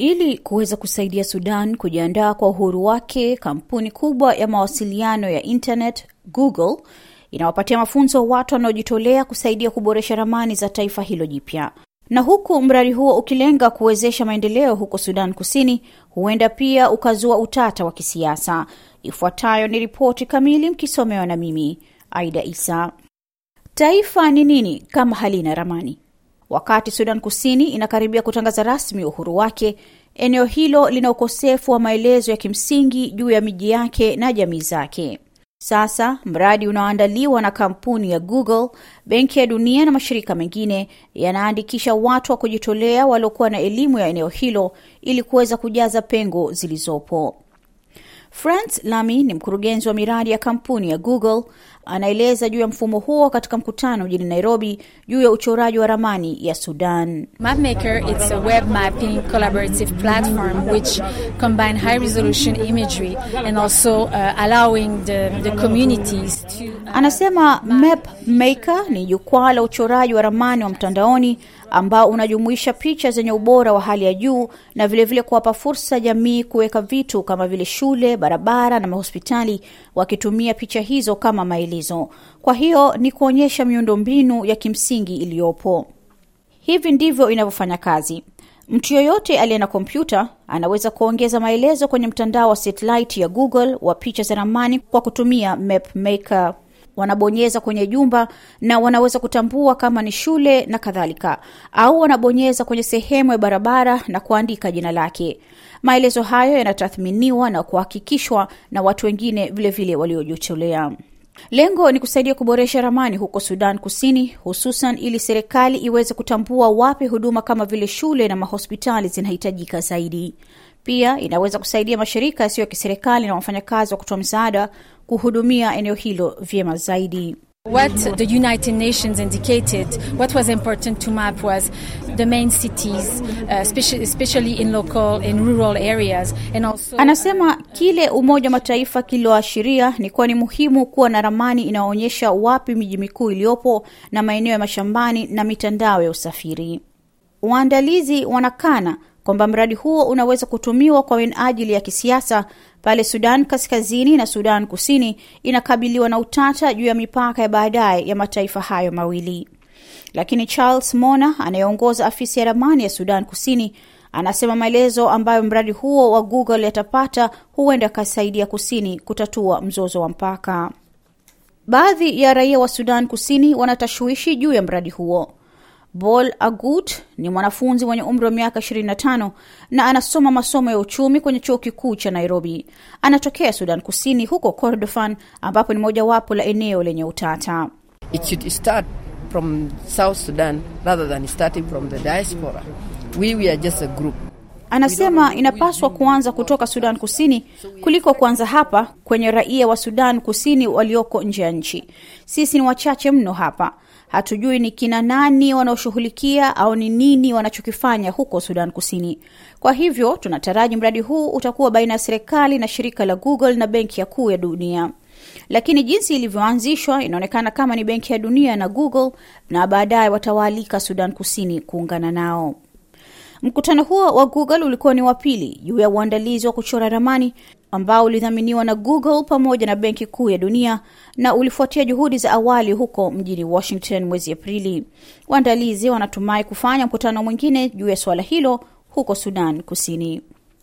Ili kuweza kusaidia Sudan kujiandaa kwa uhuru wake, kampuni kubwa ya mawasiliano ya internet Google inawapatia mafunzo watu wanaojitolea kusaidia kuboresha ramani za taifa hilo jipya. Na huku mradi huo ukilenga kuwezesha maendeleo huko Sudan Kusini, huenda pia ukazua utata wa kisiasa. Ifuatayo ni ripoti kamili mkisomewa na mimi Aida Isa. Taifa ni nini kama halina ramani? Wakati Sudan Kusini inakaribia kutangaza rasmi uhuru wake, eneo hilo lina ukosefu wa maelezo ya kimsingi juu ya miji yake na jamii zake. Sasa mradi unaoandaliwa na kampuni ya Google, Benki ya Dunia na mashirika mengine yanaandikisha watu wa kujitolea waliokuwa na elimu ya eneo hilo ili kuweza kujaza pengo zilizopo. Franz lami ni mkurugenzi wa miradi ya kampuni ya Google, anaeleza juu ya mfumo huo katika mkutano mjini Nairobi juu ya uchoraji wa ramani ya Sudan. Mapmaker it's a web mapping collaborative platform which combine high resolution imagery and also uh, allowing the, the communities to uh, Anasema Mapmaker ni jukwaa la uchoraji wa ramani wa mtandaoni ambao unajumuisha picha zenye ubora wa hali ya juu na vilevile kuwapa fursa jamii kuweka vitu kama vile shule, barabara na mahospitali wakitumia picha hizo kama maelezo. Kwa hiyo ni kuonyesha miundombinu ya kimsingi iliyopo. Hivi ndivyo inavyofanya kazi. Mtu yoyote aliye na kompyuta anaweza kuongeza maelezo kwenye mtandao wa satellite ya Google wa picha za ramani kwa kutumia Mapmaker. Wanabonyeza kwenye jumba na wanaweza kutambua kama ni shule na kadhalika, au wanabonyeza kwenye sehemu ya barabara na kuandika jina lake. Maelezo hayo yanatathminiwa na kuhakikishwa na watu wengine vilevile waliojitolea. Lengo ni kusaidia kuboresha ramani huko Sudan Kusini, hususan ili serikali iweze kutambua wapi huduma kama vile shule na mahospitali zinahitajika zaidi. Pia inaweza kusaidia mashirika yasiyo ya kiserikali na wafanyakazi wa kutoa msaada kuhudumia eneo hilo vyema zaidi. What the United Nations indicated, what was important to map was the main cities, uh, especially, especially in local and rural areas, and also Anasema kile Umoja wa Mataifa kilioashiria ni kuwa ni muhimu kuwa na ramani inayoonyesha wapi miji mikuu iliyopo na maeneo ya mashambani na mitandao ya usafiri. Waandalizi wanakana kwamba mradi huo unaweza kutumiwa kwa minajili ya kisiasa pale Sudan Kaskazini na Sudan Kusini inakabiliwa na utata juu ya mipaka ya baadaye ya mataifa hayo mawili. Lakini Charles Mona anayeongoza afisi ya ramani ya Sudan Kusini anasema maelezo ambayo mradi huo wa Google yatapata huenda kasaidia Kusini kutatua mzozo wa mpaka. Baadhi ya raia wa Sudan Kusini wanatashuishi juu ya mradi huo. Bol Agut ni mwanafunzi mwenye umri wa miaka 25 na anasoma masomo ya uchumi kwenye chuo kikuu cha Nairobi. Anatokea Sudan Kusini huko Kordofan, ambapo ni mojawapo la eneo lenye utata. It should start from South Sudan rather than starting from the diaspora. We, we are just a group. Anasema inapaswa kuanza kutoka Sudan Kusini kuliko kuanza hapa kwenye raia wa Sudan Kusini walioko nje ya nchi. Sisi ni wachache mno hapa. Hatujui ni kina nani wanaoshughulikia au ni nini wanachokifanya huko Sudan Kusini. Kwa hivyo tunataraji mradi huu utakuwa baina ya serikali na shirika la Google na Benki ya Kuu ya Dunia. Lakini jinsi ilivyoanzishwa inaonekana kama ni Benki ya Dunia na Google na baadaye watawaalika Sudan Kusini kuungana nao. Mkutano huo wa Google ulikuwa ni wa pili juu ya uandalizi wa kuchora ramani ambao ulidhaminiwa na Google pamoja na Benki Kuu ya Dunia na ulifuatia juhudi za awali huko mjini Washington mwezi Aprili. Waandalizi wanatumai kufanya mkutano mwingine juu ya suala hilo huko Sudan Kusini.